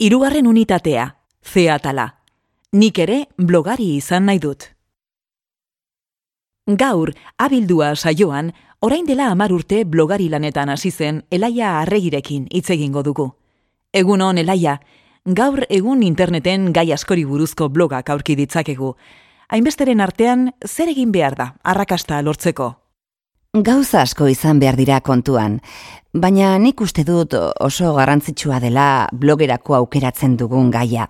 Hirugarren unitatea, zeatala. Nik ere blogari izan nahi dut. Gaur, abildua saioan, orain dela hamar urte blogari lanetan hasi zen Elaia Arregirekin hitz egingo dugu. Egun hon Elaia, gaur egun interneten gai askori buruzko blogak aurki ditzakegu. Hainbesteren artean, zer egin behar da, arrakasta lortzeko? Gauza asko izan behar dira kontuan, baina nik uste dut oso garrantzitsua dela blogerako aukeratzen dugun gaia.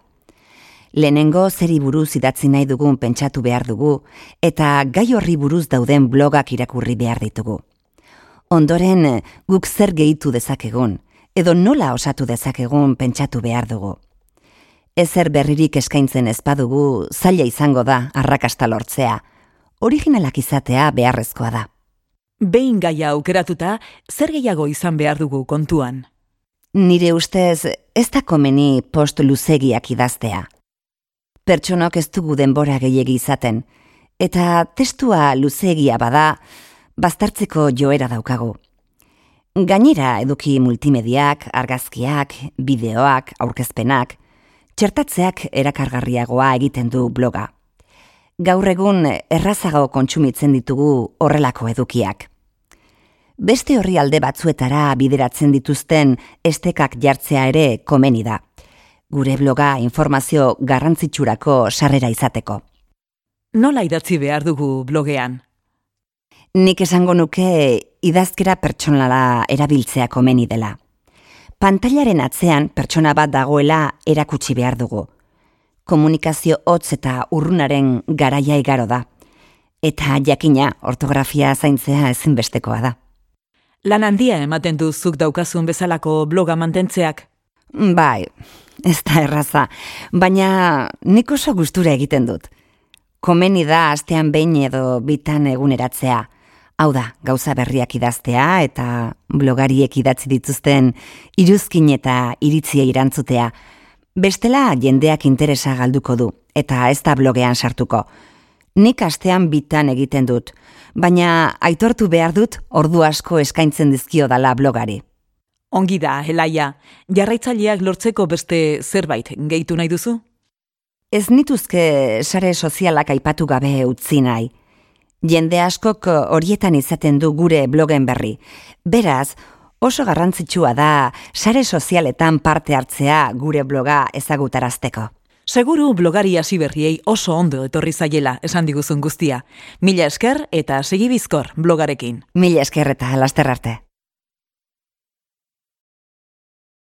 Lehenengo zeri buruz idatzi nahi dugun pentsatu behar dugu, eta gai horri buruz dauden blogak irakurri behar ditugu. Ondoren, guk zer gehitu dezakegun, edo nola osatu dezakegun pentsatu behar dugu. Ezer berririk eskaintzen ezpadugu, zaila izango da arrakasta lortzea. Originalak izatea beharrezkoa da. Behin gaia aukeratuta, zer gehiago izan behar dugu kontuan? Nire ustez, ez da komeni post luzegiak idaztea. Pertsonok ez dugu denbora gehiegi izaten, eta testua luzegia bada, baztertzeko joera daukagu. Gainera eduki multimediak, argazkiak, bideoak, aurkezpenak, txertatzeak erakargarriagoa egiten du bloga. Gaur egun errazago kontsumitzen ditugu horrelako edukiak. Beste horri alde batzuetara bideratzen dituzten estekak jartzea ere komeni da. Gure bloga informazio garrantzitsurako sarrera izateko. Nola idatzi behar dugu blogean? Nik esango nuke idazkera pertsonala erabiltzea komeni dela. Pantailaren atzean pertsona bat dagoela erakutsi behar dugu. Komunikazio hotz eta urrunaren garaia igaro da. Eta jakina ortografia zaintzea ezinbestekoa da. Lan handia ematen du zuk daukazun bezalako bloga mantentzeak? Bai, ez da erraza, baina nik oso gustura egiten dut. Komeni da astean behin edo bitan eguneratzea. Hau da, gauza berriak idaztea eta blogariek idatzi dituzten iruzkin eta iritzia irantzutea. Bestela jendeak interesa galduko du eta ez da blogean sartuko. Nik astean bitan egiten dut, baina aitortu behar dut ordu asko eskaintzen dizkio dala blogari. Ongi da, Elaia, jarraitzaileak lortzeko beste zerbait gehitu nahi duzu? Ez nituzke sare sozialak aipatu gabe utzi nahi. Jende askok horietan izaten du gure blogen berri. Beraz, oso garrantzitsua da sare sozialetan parte hartzea gure bloga ezagutarazteko. Seguru blogari hasi berriei oso ondo etorri zaiela esan diguzun guztia. Mila esker eta segi bizkor blogarekin. Mila esker eta laster arte.